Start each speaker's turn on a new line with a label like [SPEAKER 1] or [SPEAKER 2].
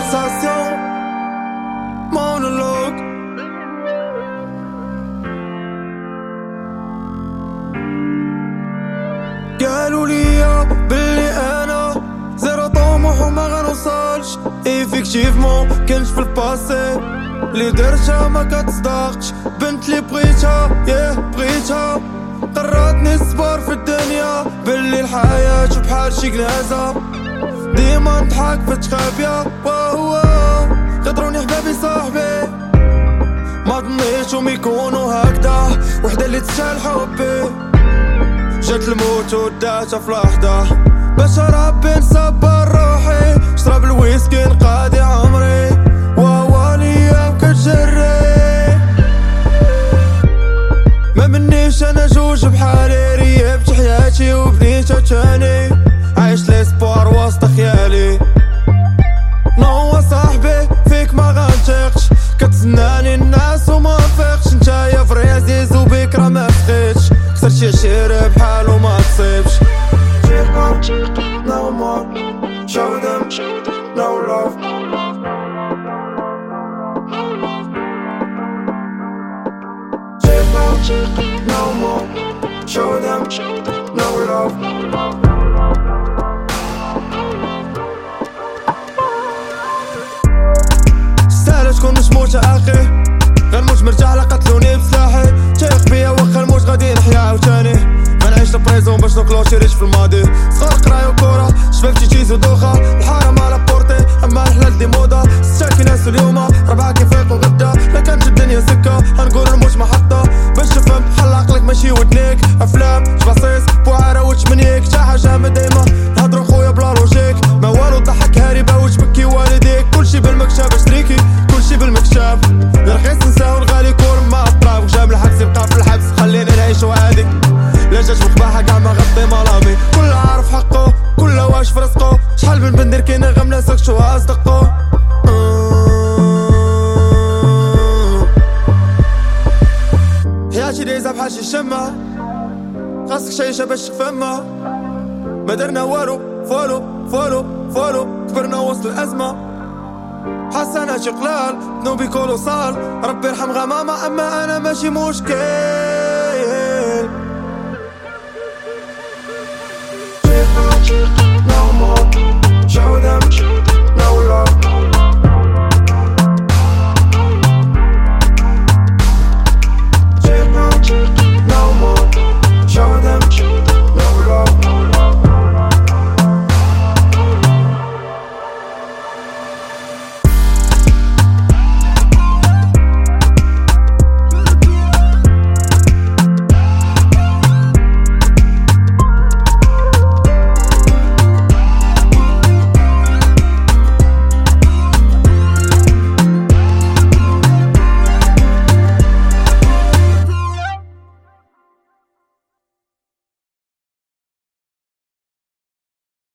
[SPEAKER 1] relation monologue. قالوا لي باللي أنا zéro طموح وما غنوصلش. effectivement كنت في ال passé اللي درتها ما كتصدقش. بنت اللي بغيتها ياه بغيتها. قررت نصبر في الدنيا. باللي الحياة بحال شي كنازة. ديما نضحك في تخابيا وهو قدروني حبابي صاحبي. ما ظنيتهم يكونوا هكذا. وحدة اللي تستاهل حبي. جات الموت وداتها في لحظة. باش ربي نصبر روحي. شرب الويسكي نقاضي عمري عشيرة بحال وما تصيبش. No more Show them no love No more Show them no love سهلة تكون مش موت أخي. غير موت مرتاح لقتلوني بسلاحي. شباب تيتيز ودوخة الحارة مالا بورتي أما الحلال دي موضة. ستاكي ناس اليوم. ربعة كيفيق وغدا لا كانت الدنيا سكة. هنقول الموت محطة. باش تفهم حل عقلك ماشي ودنيك؟ أفلام جباصيص بوعارة وتشمنيك تا حاجة ما دايما. نهضرو دايزة بحال شي شمة خاصك شيشة باش تفهمها. ما درنا والو فولو فولو فولو كبرنا وسط الأزمة. حسنات قلال ذنوبي colossal. ربي يرحم غمامة أما أنا ماشي مشكل.